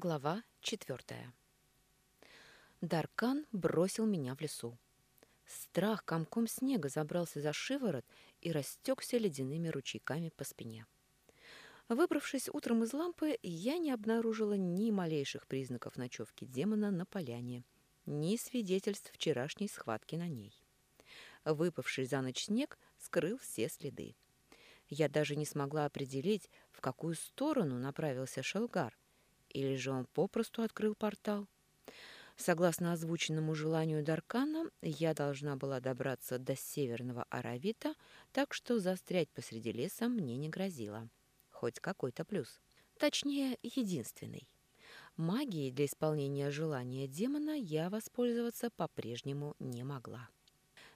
Глава четвертая. Даркан бросил меня в лесу. Страх комком снега забрался за шиворот и растекся ледяными ручейками по спине. Выбравшись утром из лампы, я не обнаружила ни малейших признаков ночевки демона на поляне, ни свидетельств вчерашней схватки на ней. Выпавший за ночь снег скрыл все следы. Я даже не смогла определить, в какую сторону направился Шелгар — или же он попросту открыл портал? Согласно озвученному желанию Даркана, я должна была добраться до северного Аравита, так что застрять посреди леса мне не грозило. Хоть какой-то плюс. Точнее, единственный. Магией для исполнения желания демона я воспользоваться по-прежнему не могла.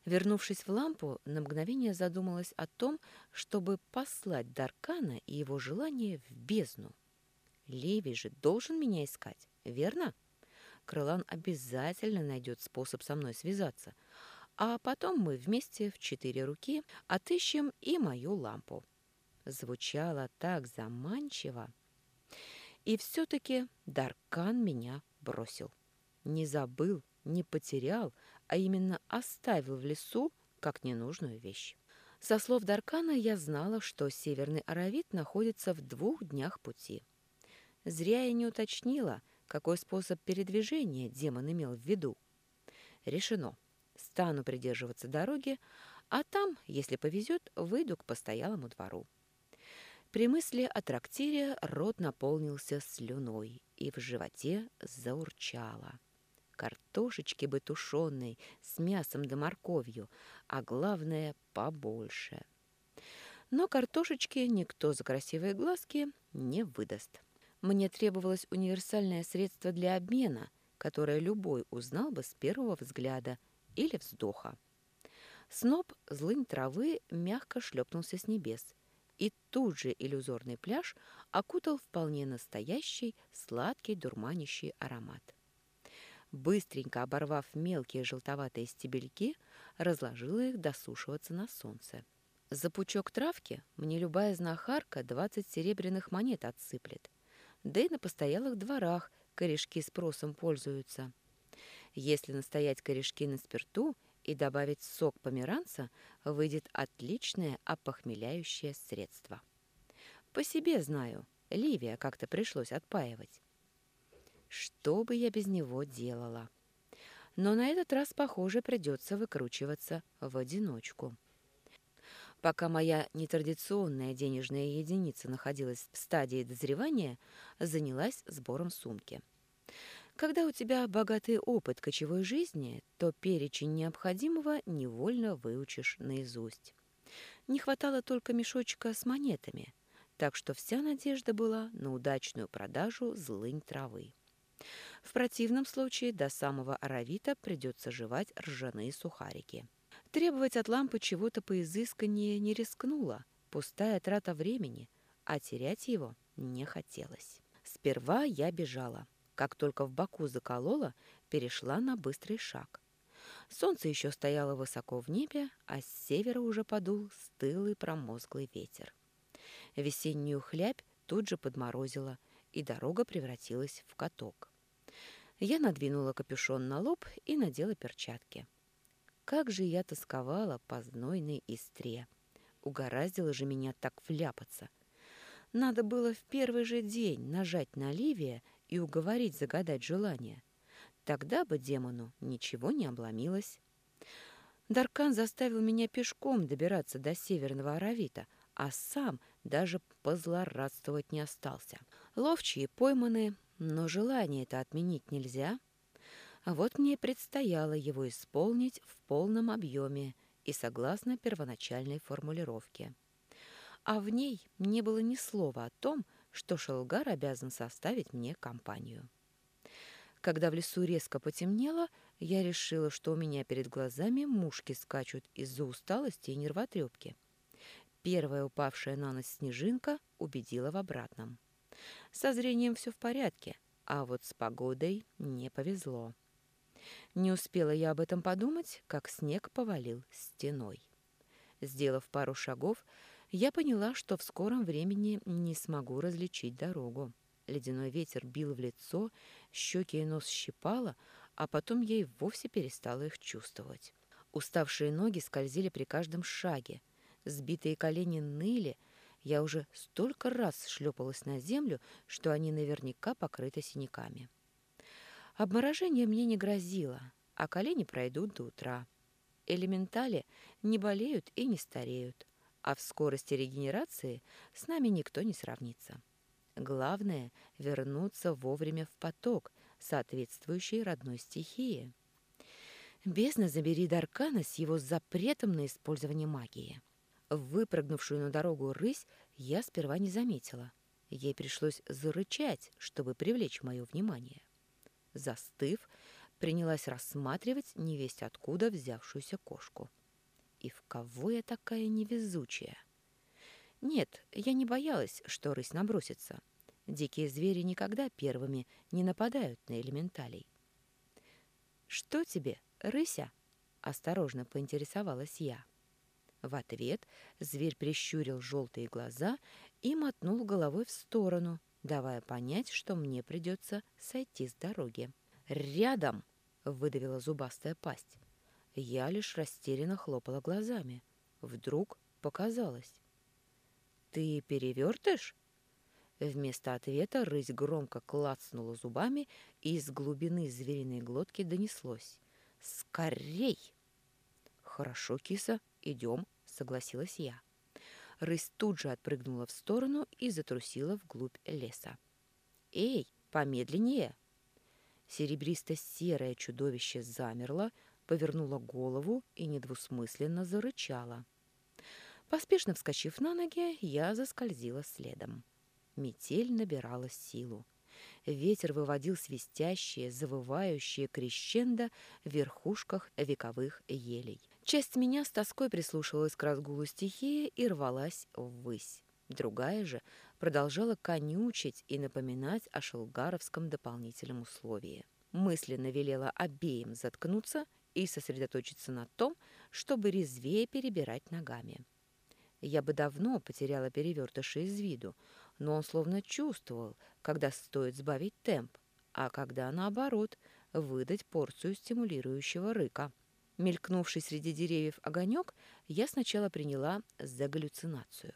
Вернувшись в лампу, на мгновение задумалась о том, чтобы послать Даркана и его желание в бездну. Леви же должен меня искать, верно? Крылан обязательно найдет способ со мной связаться, а потом мы вместе в четыре руки отыщем и мою лампу. Звучало так заманчиво. И все-таки Даркан меня бросил. Не забыл, не потерял, а именно оставил в лесу как ненужную вещь. Со слов Даркана я знала, что Северный Аравит находится в двух днях пути. Зря я не уточнила, какой способ передвижения демон имел в виду. Решено. Стану придерживаться дороги, а там, если повезет, выйду к постоялому двору. При мысли о трактире рот наполнился слюной, и в животе заурчало. Картошечки бы тушеной, с мясом да морковью, а главное — побольше. Но картошечки никто за красивые глазки не выдаст. Мне требовалось универсальное средство для обмена, которое любой узнал бы с первого взгляда или вздоха. Сноп злынь травы мягко шлепнулся с небес, и тут же иллюзорный пляж окутал вполне настоящий, сладкий, дурманящий аромат. Быстренько оборвав мелкие желтоватые стебельки, разложила их досушиваться на солнце. За пучок травки мне любая знахарка двадцать серебряных монет отсыплет — да и на постоялых дворах корешки спросом пользуются. Если настоять корешки на спирту и добавить сок померанца, выйдет отличное опохмеляющее средство. По себе знаю, Ливия как-то пришлось отпаивать. Что бы я без него делала? Но на этот раз, похоже, придется выкручиваться в одиночку. Пока моя нетрадиционная денежная единица находилась в стадии дозревания, занялась сбором сумки. Когда у тебя богатый опыт кочевой жизни, то перечень необходимого невольно выучишь наизусть. Не хватало только мешочка с монетами, так что вся надежда была на удачную продажу злынь травы. В противном случае до самого Аравита придется жевать ржаные сухарики. Требовать от лампы чего-то поизысканнее не рискнула, пустая трата времени, а терять его не хотелось. Сперва я бежала. Как только в боку заколола, перешла на быстрый шаг. Солнце еще стояло высоко в небе, а с севера уже подул стылый промозглый ветер. Весеннюю хлябь тут же подморозила, и дорога превратилась в каток. Я надвинула капюшон на лоб и надела перчатки. Как же я тосковала по знойной истре. Угораздило же меня так вляпаться. Надо было в первый же день нажать на Ливия и уговорить загадать желание. Тогда бы демону ничего не обломилось. Даркан заставил меня пешком добираться до Северного Аравита, а сам даже позлорадствовать не остался. Ловчие пойманы, но желание это отменить нельзя — вот мне предстояло его исполнить в полном объеме и согласно первоначальной формулировке. А в ней не было ни слова о том, что Шелгар обязан составить мне компанию. Когда в лесу резко потемнело, я решила, что у меня перед глазами мушки скачут из-за усталости и нервотрепки. Первая упавшая на нос снежинка убедила в обратном. Со зрением все в порядке, а вот с погодой не повезло. Не успела я об этом подумать, как снег повалил стеной. Сделав пару шагов, я поняла, что в скором времени не смогу различить дорогу. ледяной ветер бил в лицо, щеки и нос щипало, а потом ей вовсе перестала их чувствовать. Уставшие ноги скользили при каждом шаге, сбитые колени ныли, я уже столько раз шлепалась на землю, что они наверняка покрыты синяками. Обморожение мне не грозило, а колени пройдут до утра. Элементали не болеют и не стареют, а в скорости регенерации с нами никто не сравнится. Главное — вернуться вовремя в поток, соответствующий родной стихии. Бездна забери Даркана с его запретом на использование магии. Выпрыгнувшую на дорогу рысь я сперва не заметила. Ей пришлось зарычать, чтобы привлечь мое внимание. Застыв, принялась рассматривать невесть откуда взявшуюся кошку. И в кого я такая невезучая? Нет, я не боялась, что рысь набросится. Дикие звери никогда первыми не нападают на элементалей. «Что тебе, рыся?» — осторожно поинтересовалась я. В ответ зверь прищурил желтые глаза и мотнул головой в сторону, давая понять, что мне придется сойти с дороги. «Рядом!» — выдавила зубастая пасть. Я лишь растерянно хлопала глазами. Вдруг показалось. «Ты перевертыш?» Вместо ответа рысь громко клацнула зубами, и из глубины звериной глотки донеслось. «Скорей!» «Хорошо, киса, идем», — согласилась я. Рысь тут же отпрыгнула в сторону и затрусила вглубь леса. «Эй, помедленнее!» Серебристо-серое чудовище замерло, повернуло голову и недвусмысленно зарычало. Поспешно вскочив на ноги, я заскользила следом. Метель набирала силу. Ветер выводил свистящие, завывающие крещендо в верхушках вековых елей. Часть меня с тоской прислушивалась к разгулу стихии и рвалась ввысь. Другая же продолжала конючить и напоминать о шелгаровском дополнительном условии. Мысленно велела обеим заткнуться и сосредоточиться на том, чтобы резвее перебирать ногами. Я бы давно потеряла перевертыша из виду, но он словно чувствовал, когда стоит сбавить темп, а когда, наоборот, выдать порцию стимулирующего рыка. Мелькнувший среди деревьев огонек, я сначала приняла за галлюцинацию.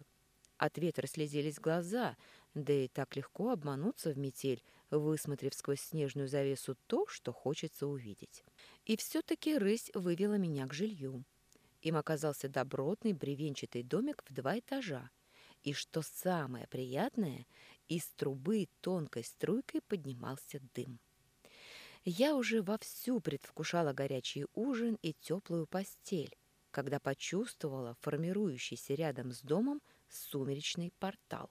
От ветра слезились глаза, да и так легко обмануться в метель, высмотрев сквозь снежную завесу то, что хочется увидеть. И все-таки рысь вывела меня к жилью. Им оказался добротный бревенчатый домик в два этажа. И что самое приятное, из трубы тонкой струйкой поднимался дым. Я уже вовсю предвкушала горячий ужин и теплую постель, когда почувствовала формирующийся рядом с домом сумеречный портал.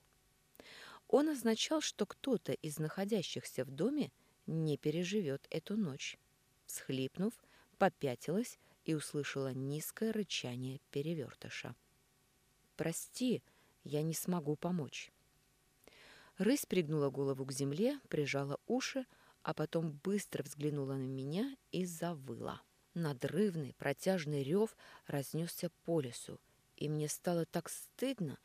Он означал, что кто-то из находящихся в доме не переживет эту ночь. Всхлипнув, попятилась и услышала низкое рычание перевертыша. «Прости, я не смогу помочь». Рысь пригнула голову к земле, прижала уши, а потом быстро взглянула на меня и завыла. Надрывный, протяжный рев разнесся по лесу, и мне стало так стыдно,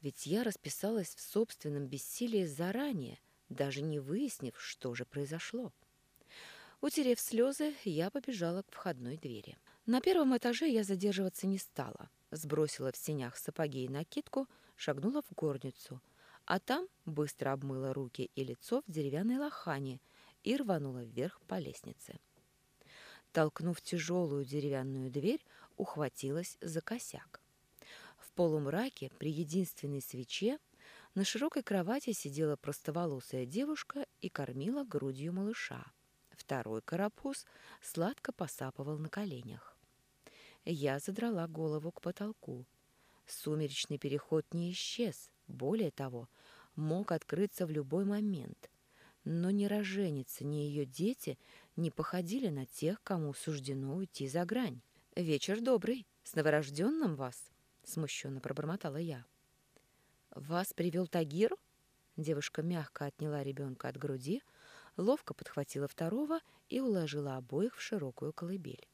ведь я расписалась в собственном бессилии заранее, даже не выяснив, что же произошло. Утерев слезы, я побежала к входной двери. На первом этаже я задерживаться не стала. Сбросила в сенях сапоги и накидку, шагнула в горницу, а там быстро обмыла руки и лицо в деревянной лохане и рванула вверх по лестнице. Толкнув тяжелую деревянную дверь, ухватилась за косяк. В полумраке при единственной свече на широкой кровати сидела простоволосая девушка и кормила грудью малыша. Второй карапуз сладко посапывал на коленях. Я задрала голову к потолку. Сумеречный переход не исчез, более того, мог открыться в любой момент. Но ни роженица, ни ее дети не походили на тех, кому суждено уйти за грань. «Вечер добрый, с новорожденным вас!» — смущенно пробормотала я. «Вас привел Тагир?» Девушка мягко отняла ребенка от груди, ловко подхватила второго и уложила обоих в широкую колыбель.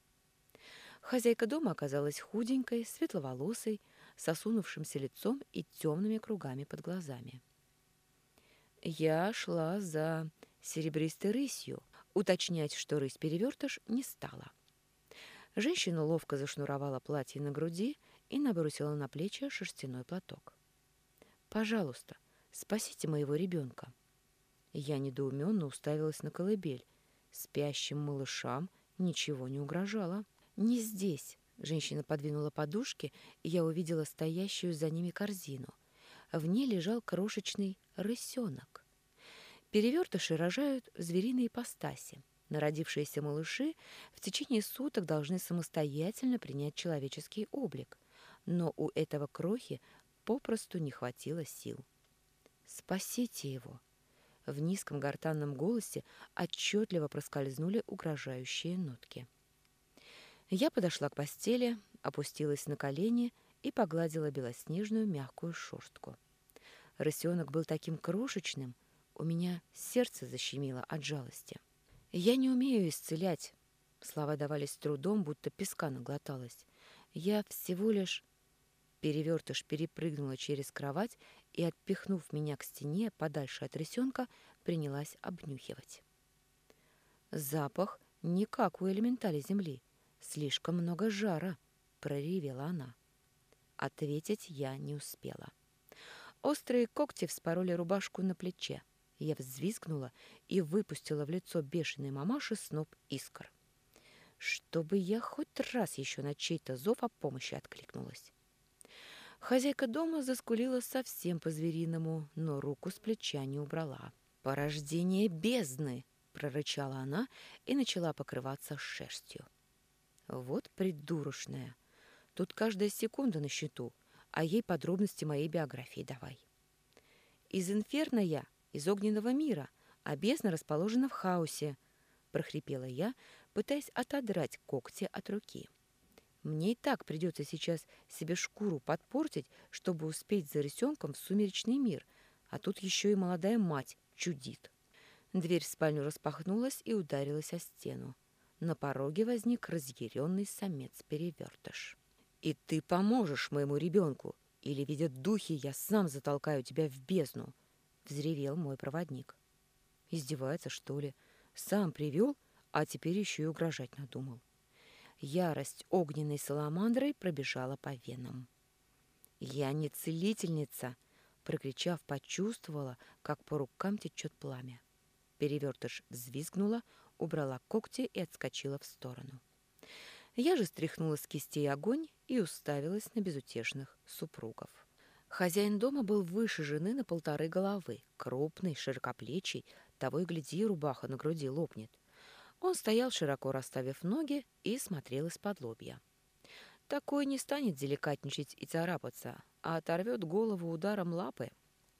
Хозяйка дома оказалась худенькой, светловолосой, с осунувшимся лицом и темными кругами под глазами. Я шла за серебристой рысью. Уточнять, что рысь-перевертыш, не стала. Женщина ловко зашнуровала платье на груди и набросила на плечи шерстяной платок. «Пожалуйста, спасите моего ребенка». Я недоуменно уставилась на колыбель. Спящим малышам ничего не угрожало. «Не здесь», — женщина подвинула подушки, и я увидела стоящую за ними корзину. В ней лежал крошечный рысенок. Перевертыши рожают в звериной ипостаси. Народившиеся малыши в течение суток должны самостоятельно принять человеческий облик, но у этого крохи попросту не хватило сил. «Спасите его!» В низком гортанном голосе отчетливо проскользнули угрожающие нотки. Я подошла к постели, опустилась на колени и погладила белоснежную мягкую шерстку. Рысенок был таким крошечным, у меня сердце защемило от жалости. «Я не умею исцелять». Слова давались с трудом, будто песка наглоталась. «Я всего лишь...» Перевертыш перепрыгнула через кровать и, отпихнув меня к стене подальше от рисенка, принялась обнюхивать. «Запах не как у элементали земли. Слишком много жара», — проревела она. Ответить я не успела. Острые когти вспороли рубашку на плече. Я взвизгнула и выпустила в лицо бешеной мамаши сноп искр. Чтобы я хоть раз еще на чей-то зов о помощи откликнулась. Хозяйка дома заскулила совсем по-звериному, но руку с плеча не убрала. «Порождение бездны!» — прорычала она и начала покрываться шерстью. «Вот придурочная! Тут каждая секунда на счету, а ей подробности моей биографии давай. Из инферно я из огненного мира, а бездна расположена в хаосе», — прохрипела я, пытаясь отодрать когти от руки. «Мне и так придется сейчас себе шкуру подпортить, чтобы успеть за рысенком в сумеречный мир, а тут еще и молодая мать чудит». Дверь в спальню распахнулась и ударилась о стену. На пороге возник разъяренный самец-перевертыш. «И ты поможешь моему ребенку, или, видят духи, я сам затолкаю тебя в бездну!» взревел мой проводник. Издевается, что ли? Сам привел, а теперь еще и угрожать надумал. Ярость огненной саламандрой пробежала по венам. «Я не целительница!» Прокричав, почувствовала, как по рукам течет пламя. Перевертыш взвизгнула, убрала когти и отскочила в сторону. Я же стряхнула с кистей огонь и уставилась на безутешных супругов. Хозяин дома был выше жены на полторы головы, крупный, широкоплечий, того и гляди, рубаха на груди лопнет. Он стоял, широко расставив ноги, и смотрел из-под лобья. Такой не станет деликатничать и царапаться, а оторвет голову ударом лапы.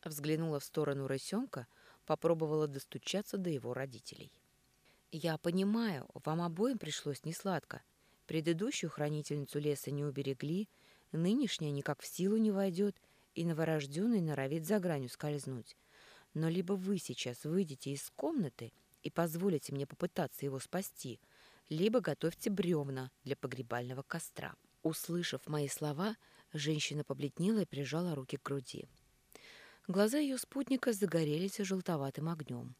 Взглянула в сторону рысенка, попробовала достучаться до его родителей. «Я понимаю, вам обоим пришлось несладко. Предыдущую хранительницу леса не уберегли, нынешняя никак в силу не войдет, и новорожденный норовит за гранью скользнуть. Но либо вы сейчас выйдете из комнаты и позволите мне попытаться его спасти, либо готовьте бревна для погребального костра». Услышав мои слова, женщина побледнела и прижала руки к груди. Глаза ее спутника загорелись желтоватым огнем.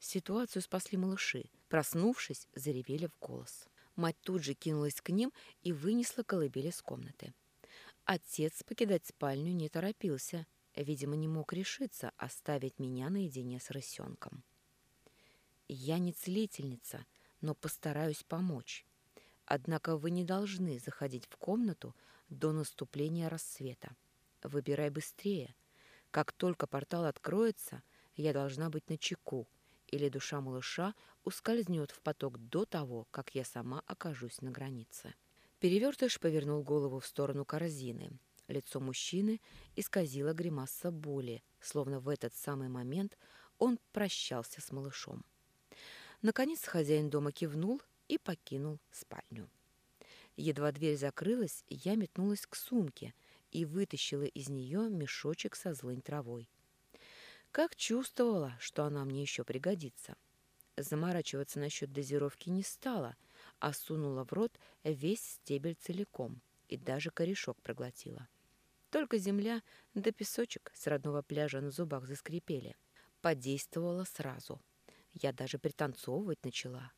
Ситуацию спасли малыши. Проснувшись, заревели в голос. Мать тут же кинулась к ним и вынесла колыбель из комнаты. Отец покидать спальню не торопился, видимо, не мог решиться оставить меня наедине с рысенком. «Я не целительница, но постараюсь помочь. Однако вы не должны заходить в комнату до наступления рассвета. Выбирай быстрее. Как только портал откроется, я должна быть на чеку, или душа малыша ускользнет в поток до того, как я сама окажусь на границе». Перевертыш повернул голову в сторону корзины. Лицо мужчины исказило гримаса боли, словно в этот самый момент он прощался с малышом. Наконец хозяин дома кивнул и покинул спальню. Едва дверь закрылась, я метнулась к сумке и вытащила из нее мешочек со злой травой. Как чувствовала, что она мне еще пригодится. Заморачиваться насчет дозировки не стала — а сунула в рот весь стебель целиком и даже корешок проглотила. Только земля да песочек с родного пляжа на зубах заскрипели. подействовало сразу. Я даже пританцовывать начала.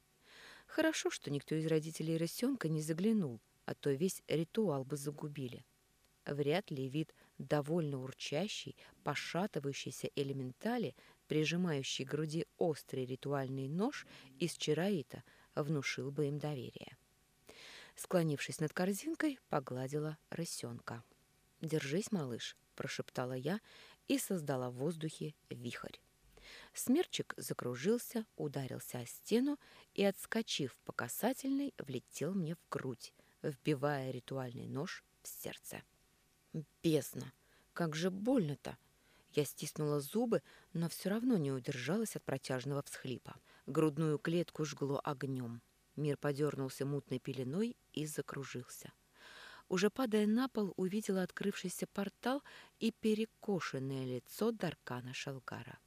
Хорошо, что никто из родителей рысенка не заглянул, а то весь ритуал бы загубили. Вряд ли вид довольно урчащий, пошатывающийся элементали, прижимающий к груди острый ритуальный нож из чароита, внушил бы им доверие. Склонившись над корзинкой, погладила рысенка. «Держись, малыш», — прошептала я и создала в воздухе вихрь. Смерчик закружился, ударился о стену и, отскочив по касательной, влетел мне в грудь, вбивая ритуальный нож в сердце. Бездна! Как же больно-то! Я стиснула зубы, но все равно не удержалась от протяжного всхлипа. Грудную клетку жгло огнем. Мир подернулся мутной пеленой и закружился. Уже падая на пол, увидела открывшийся портал и перекошенное лицо Даркана Шалгара.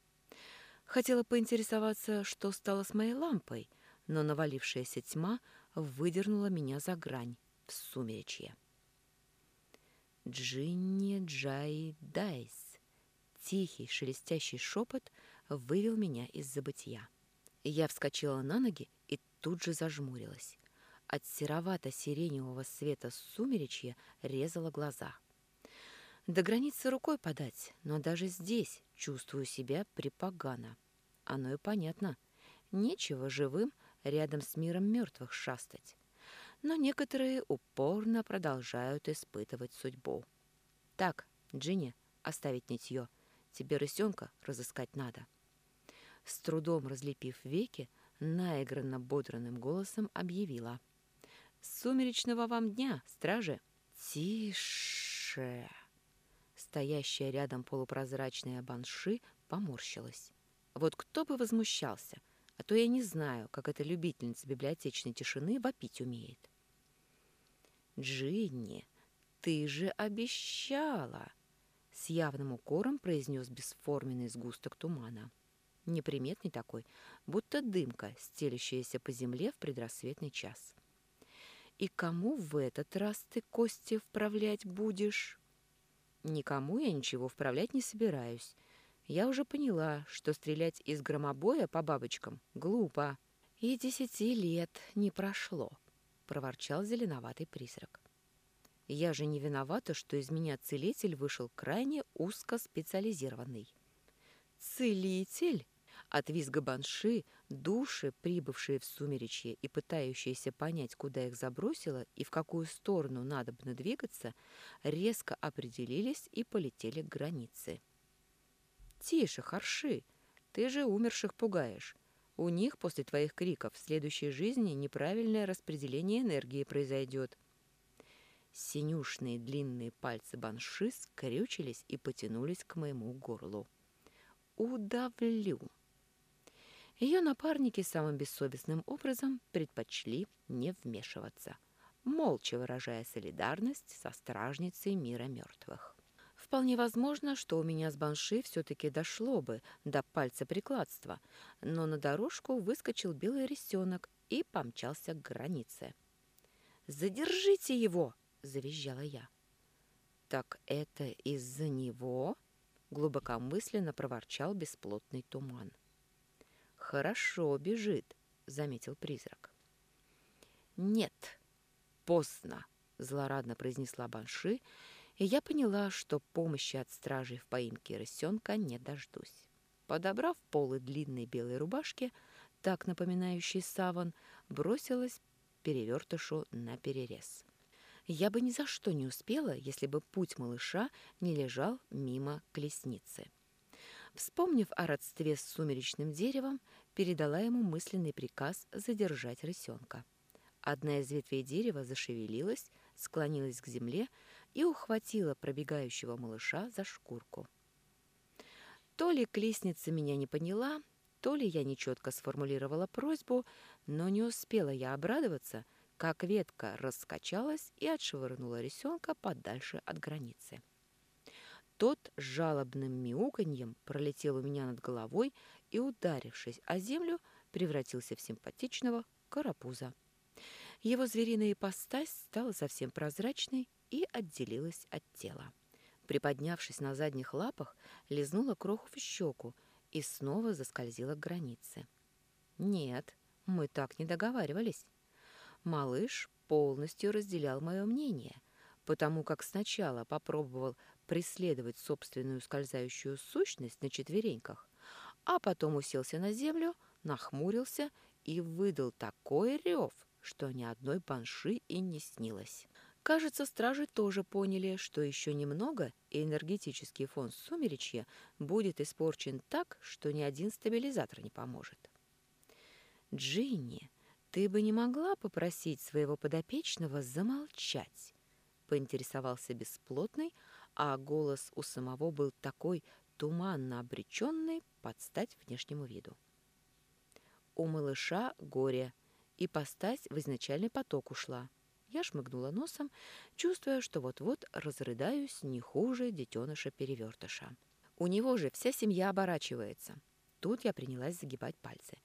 Хотела поинтересоваться, что стало с моей лампой, но навалившаяся тьма выдернула меня за грань в сумеречье. Джинни Джай Дайс. Тихий, шелестящий шепот вывел меня из забытия. Я вскочила на ноги и тут же зажмурилась. От серовато-сиреневого света сумеречья резала глаза. До границы рукой подать, но даже здесь чувствую себя припогано. Оно и понятно. Нечего живым рядом с миром мертвых шастать но некоторые упорно продолжают испытывать судьбу. Так, Джинни, оставить нитье. Тебе рысенка разыскать надо. С трудом разлепив веки, наигранно бодранным голосом объявила. «Сумеречного вам дня, стражи!» «Тише!» Стоящая рядом полупрозрачная банши поморщилась. «Вот кто бы возмущался, а то я не знаю, как эта любительница библиотечной тишины вопить умеет». «Джинни, ты же обещала!» С явным укором произнес бесформенный сгусток тумана. Неприметный такой, будто дымка, стелящаяся по земле в предрассветный час. «И кому в этот раз ты кости вправлять будешь?» «Никому я ничего вправлять не собираюсь. Я уже поняла, что стрелять из громобоя по бабочкам глупо. И десяти лет не прошло» проворчал зеленоватый призрак. Я же не виновата, что из меня целитель вышел крайне узкоспециализированный. Целитель? От визга банши души, прибывшие в сумеречье и пытающиеся понять, куда их забросило и в какую сторону надо бы двигаться, резко определились и полетели к границе. «Тише, харши! Ты же умерших пугаешь. У них после твоих криков в следующей жизни неправильное распределение энергии произойдет. Синюшные длинные пальцы банши скрючились и потянулись к моему горлу. «Удавлю!» Ее напарники самым бессовестным образом предпочли не вмешиваться, молча выражая солидарность со стражницей мира мертвых. Вполне возможно, что у меня с Банши все-таки дошло бы до пальца прикладства, но на дорожку выскочил белый рисенок и помчался к границе. «Задержите его!» — завизжала я. «Так это из-за него?» — глубокомысленно проворчал бесплотный туман. «Хорошо бежит», — заметил призрак. «Нет, поздно», — злорадно произнесла Банши, — и я поняла, что помощи от стражей в поимке рысенка не дождусь. Подобрав полы длинной белой рубашки, так напоминающей саван, бросилась перевертышу на перерез. Я бы ни за что не успела, если бы путь малыша не лежал мимо колесницы. Вспомнив о родстве с сумеречным деревом, передала ему мысленный приказ задержать рысенка. Одна из ветвей дерева зашевелилась, склонилась к земле, и ухватила пробегающего малыша за шкурку. То ли клестница меня не поняла, то ли я нечетко сформулировала просьбу, но не успела я обрадоваться, как ветка раскачалась и отшвырнула рисенка подальше от границы. Тот с жалобным мяуканьем пролетел у меня над головой и, ударившись о землю, превратился в симпатичного карапуза. Его звериная ипостась стала совсем прозрачной и отделилась от тела. Приподнявшись на задних лапах, лизнула кроху в щеку и снова заскользила к границе. Нет, мы так не договаривались. Малыш полностью разделял мое мнение, потому как сначала попробовал преследовать собственную скользающую сущность на четвереньках, а потом уселся на землю, нахмурился и выдал такой рев, что ни одной банши и не снилось. Кажется, стражи тоже поняли, что еще немного, и энергетический фон сумеречья будет испорчен так, что ни один стабилизатор не поможет. «Джинни, ты бы не могла попросить своего подопечного замолчать?» — поинтересовался бесплотный, а голос у самого был такой туманно обреченный под стать внешнему виду. У малыша горе, и постать в изначальный поток ушла — я шмыгнула носом, чувствуя, что вот-вот разрыдаюсь не хуже детеныша-перевертыша. У него же вся семья оборачивается. Тут я принялась загибать пальцы.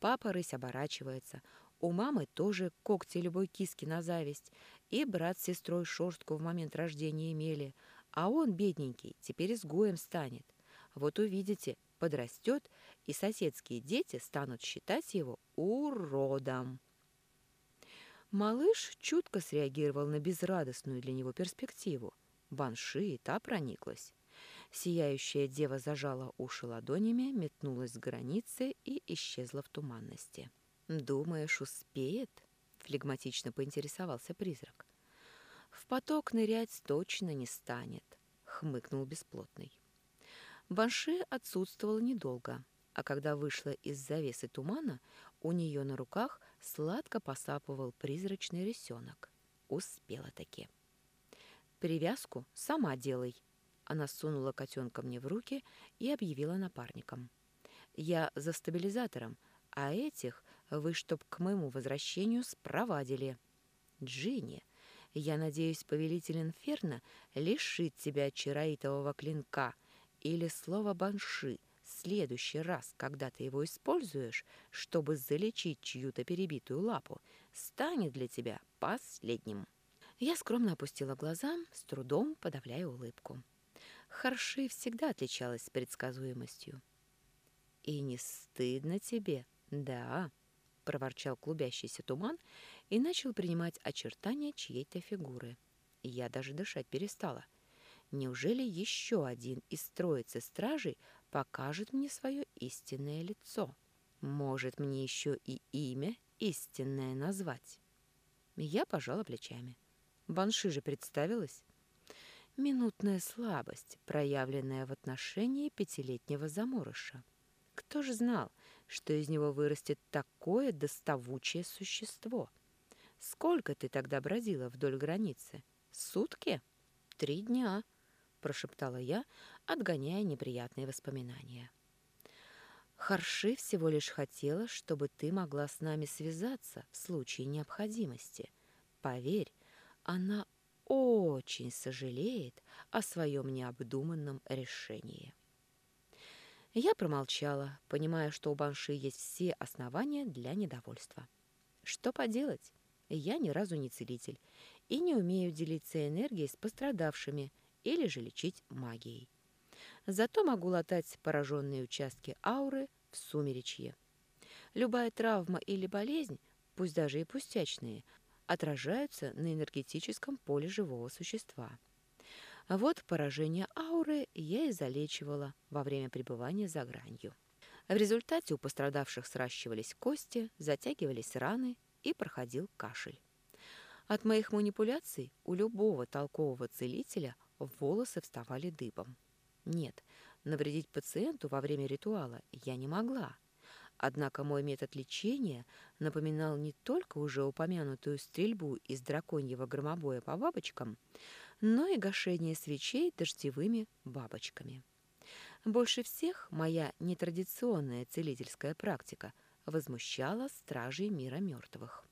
Папа рысь оборачивается. У мамы тоже когти любой киски на зависть. И брат с сестрой шорстку в момент рождения имели. А он, бедненький, теперь изгоем станет. Вот увидите, подрастет, и соседские дети станут считать его уродом. Малыш чутко среагировал на безрадостную для него перспективу. Банши и та прониклась. Сияющая дева зажала уши ладонями, метнулась с границы и исчезла в туманности. «Думаешь, успеет?» — флегматично поинтересовался призрак. «В поток нырять точно не станет», — хмыкнул бесплотный. Банши отсутствовала недолго, а когда вышла из завесы тумана, у нее на руках сладко посапывал призрачный рисенок. Успела таки. «Привязку сама делай», — она сунула котенка мне в руки и объявила напарником. «Я за стабилизатором, а этих вы чтоб к моему возвращению спровадили. Джинни, я надеюсь, повелитель Инферно лишит тебя чароитового клинка или слова банши, следующий раз, когда ты его используешь, чтобы залечить чью-то перебитую лапу, станет для тебя последним. Я скромно опустила глаза, с трудом подавляя улыбку. Харши всегда отличалась предсказуемостью. «И не стыдно тебе, да?» — проворчал клубящийся туман и начал принимать очертания чьей-то фигуры. Я даже дышать перестала. Неужели еще один из троицы стражей покажет мне свое истинное лицо. Может, мне еще и имя истинное назвать. Я пожала плечами. Банши же представилась. Минутная слабость, проявленная в отношении пятилетнего заморыша. Кто же знал, что из него вырастет такое доставучее существо? Сколько ты тогда бродила вдоль границы? Сутки? Три дня, прошептала я, отгоняя неприятные воспоминания. Харши всего лишь хотела, чтобы ты могла с нами связаться в случае необходимости. Поверь, она очень сожалеет о своем необдуманном решении. Я промолчала, понимая, что у Банши есть все основания для недовольства. Что поделать? Я ни разу не целитель и не умею делиться энергией с пострадавшими или же лечить магией. Зато могу латать пораженные участки ауры в сумеречье. Любая травма или болезнь, пусть даже и пустячные, отражаются на энергетическом поле живого существа. А вот поражение ауры я и залечивала во время пребывания за гранью. В результате у пострадавших сращивались кости, затягивались раны и проходил кашель. От моих манипуляций у любого толкового целителя волосы вставали дыбом. Нет, навредить пациенту во время ритуала я не могла. Однако мой метод лечения напоминал не только уже упомянутую стрельбу из драконьего громобоя по бабочкам, но и гашение свечей дождевыми бабочками. Больше всех моя нетрадиционная целительская практика возмущала стражей мира мертвых.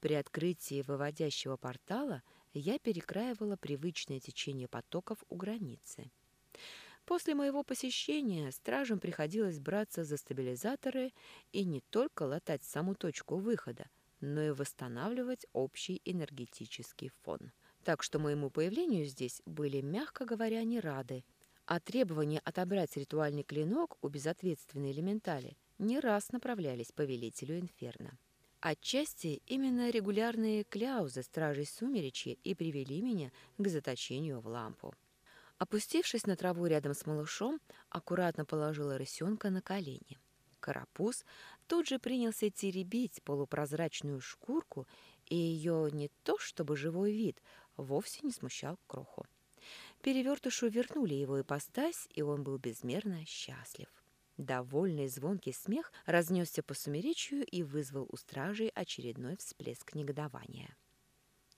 При открытии выводящего портала я перекраивала привычное течение потоков у границы – После моего посещения стражам приходилось браться за стабилизаторы и не только латать саму точку выхода, но и восстанавливать общий энергетический фон. Так что моему появлению здесь были, мягко говоря, не рады, А требования отобрать ритуальный клинок у безответственной элементали не раз направлялись повелителю Инферно. Отчасти именно регулярные кляузы стражей сумеречья и привели меня к заточению в лампу. Опустившись на траву рядом с малышом, аккуратно положила рысенка на колени. Карапуз тут же принялся теребить полупрозрачную шкурку, и ее не то чтобы живой вид вовсе не смущал кроху. Перевертышу вернули его ипостась, и он был безмерно счастлив. Довольный звонкий смех разнесся по сумеречью и вызвал у стражей очередной всплеск негодования.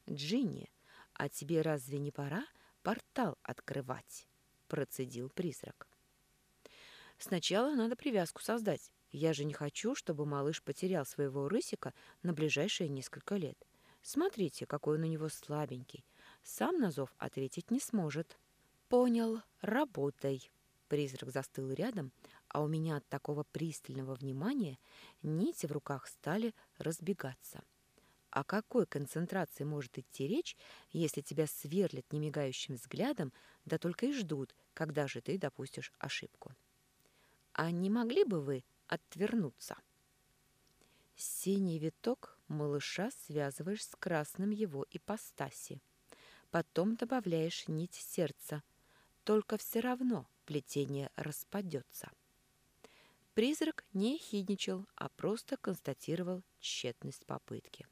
«Джинни, а тебе разве не пора портал открывать?» — процедил призрак. «Сначала надо привязку создать. Я же не хочу, чтобы малыш потерял своего рысика на ближайшие несколько лет. Смотрите, какой он у него слабенький. Сам на зов ответить не сможет». «Понял, работай». Призрак застыл рядом, а у меня от такого пристального внимания нити в руках стали разбегаться. О какой концентрации может идти речь, если тебя сверлят немигающим взглядом, да только и ждут, когда же ты допустишь ошибку? А не могли бы вы отвернуться? Синий виток малыша связываешь с красным его ипостаси. Потом добавляешь нить сердца. Только все равно плетение распадется. Призрак не хидничал, а просто констатировал тщетность попытки.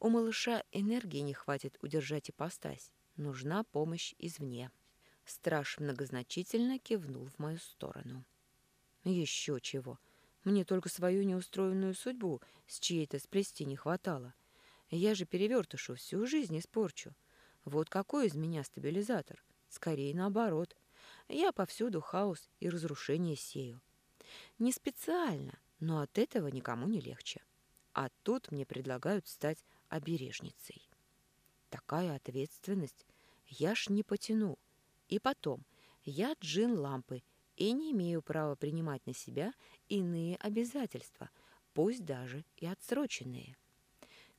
У малыша энергии не хватит удержать ипостась. Нужна помощь извне. Страж многозначительно кивнул в мою сторону. Еще чего. Мне только свою неустроенную судьбу с чьей-то сплести не хватало. Я же перевертышу всю жизнь испорчу. Вот какой из меня стабилизатор? Скорее наоборот. Я повсюду хаос и разрушение сею. Не специально, но от этого никому не легче. А тут мне предлагают стать обережницей. Такая ответственность я ж не потяну. И потом, я джин лампы и не имею права принимать на себя иные обязательства, пусть даже и отсроченные.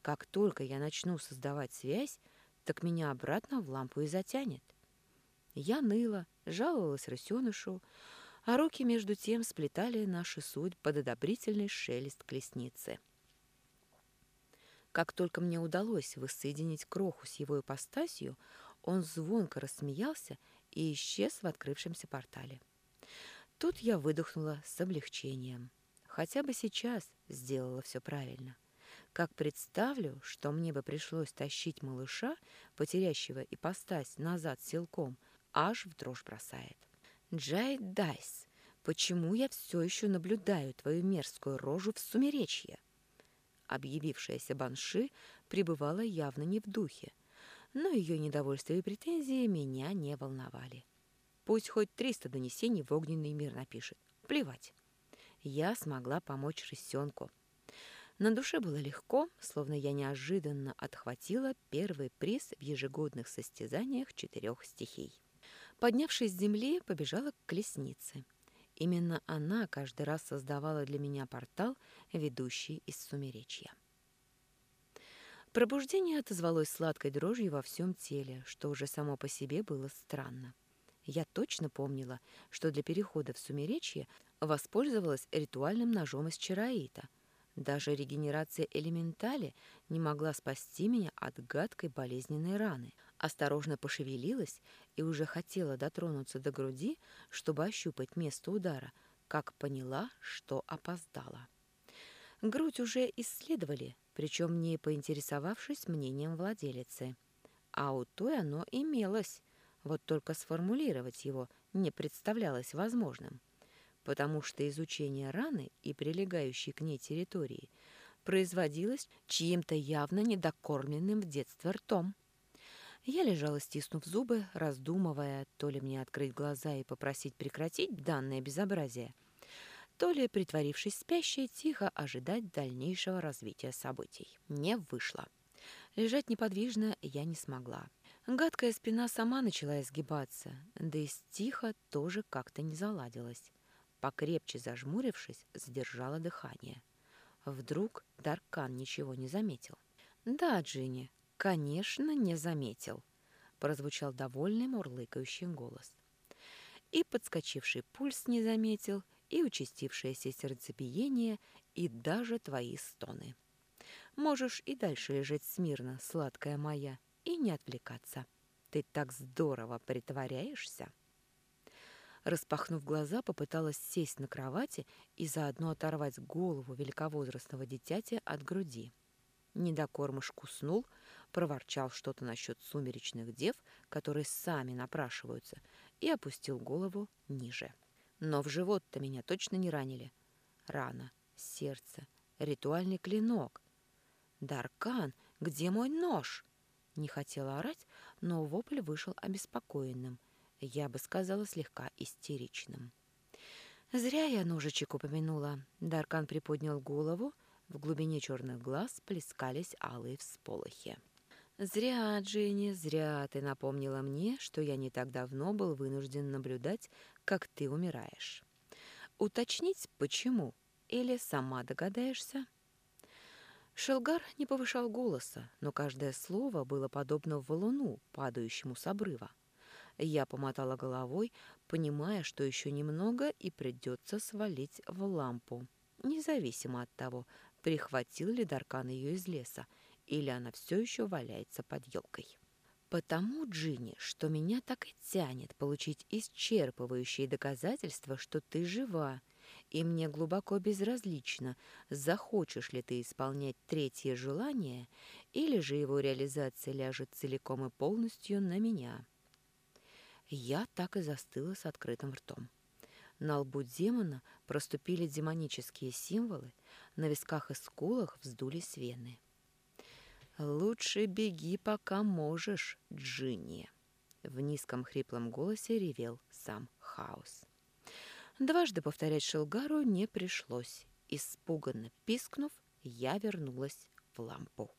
Как только я начну создавать связь, так меня обратно в лампу и затянет. Я ныла, жаловалась рысенышу, а руки между тем сплетали наши суть под одобрительный шелест колесницы. Как только мне удалось воссоединить кроху с его ипостасью, он звонко рассмеялся и исчез в открывшемся портале. Тут я выдохнула с облегчением. Хотя бы сейчас сделала все правильно. Как представлю, что мне бы пришлось тащить малыша, потерявшего ипостась, назад силком, аж в дрожь бросает. Джайд Дайс, почему я все еще наблюдаю твою мерзкую рожу в сумеречье? Объявившаяся банши пребывала явно не в духе, но ее недовольство и претензии меня не волновали. Пусть хоть триста донесений в огненный мир напишет. Плевать. Я смогла помочь рысенку. На душе было легко, словно я неожиданно отхватила первый приз в ежегодных состязаниях четырех стихий. Поднявшись с земли, побежала к колеснице. Именно она каждый раз создавала для меня портал, ведущий из сумеречья. Пробуждение отозвалось сладкой дрожью во всем теле, что уже само по себе было странно. Я точно помнила, что для перехода в сумеречье воспользовалась ритуальным ножом из чароита — даже регенерация элементали не могла спасти меня от гадкой болезненной раны. Осторожно пошевелилась и уже хотела дотронуться до груди, чтобы ощупать место удара, как поняла, что опоздала. Грудь уже исследовали, причем не поинтересовавшись мнением владелицы. А у той оно имелось, вот только сформулировать его не представлялось возможным потому что изучение раны и прилегающей к ней территории производилось чьим-то явно недокормленным в детстве ртом. Я лежала, стиснув зубы, раздумывая, то ли мне открыть глаза и попросить прекратить данное безобразие, то ли, притворившись спящей, тихо ожидать дальнейшего развития событий. Не вышло. Лежать неподвижно я не смогла. Гадкая спина сама начала изгибаться, да и стиха тоже как-то не заладилась. Покрепче зажмурившись, задержала дыхание. Вдруг Даркан ничего не заметил. «Да, Джинни, конечно, не заметил», — прозвучал довольный мурлыкающий голос. И подскочивший пульс не заметил, и участившееся сердцебиение, и даже твои стоны. Можешь и дальше лежать смирно, сладкая моя, и не отвлекаться. Ты так здорово притворяешься. Распахнув глаза, попыталась сесть на кровати и заодно оторвать голову великовозрастного дитяти от груди. Недокормыш куснул, проворчал что-то насчет сумеречных дев, которые сами напрашиваются, и опустил голову ниже. Но в живот-то меня точно не ранили. Рана, сердце, ритуальный клинок. «Даркан, где мой нож?» Не хотела орать, но вопль вышел обеспокоенным. Я бы сказала, слегка истеричным. Зря я ножичек упомянула. Даркан приподнял голову, в глубине черных глаз плескались алые всполохи. «Зря, Джинни, зря ты напомнила мне, что я не так давно был вынужден наблюдать, как ты умираешь. Уточнить, почему? Или сама догадаешься?» Шелгар не повышал голоса, но каждое слово было подобно валуну, падающему с обрыва. Я помотала головой, понимая, что еще немного и придется свалить в лампу, независимо от того, прихватил ли Даркан ее из леса, или она все еще валяется под елкой. Потому, Джинни, что меня так и тянет получить исчерпывающие доказательства, что ты жива, и мне глубоко безразлично, захочешь ли ты исполнять третье желание, или же его реализация ляжет целиком и полностью на меня. Я так и застыла с открытым ртом. На лбу демона проступили демонические символы, на висках и скулах вздулись вены. «Лучше беги, пока можешь, Джинни!» В низком хриплом голосе ревел сам хаос. Дважды повторять Шелгару не пришлось. Испуганно пискнув, я вернулась в лампу.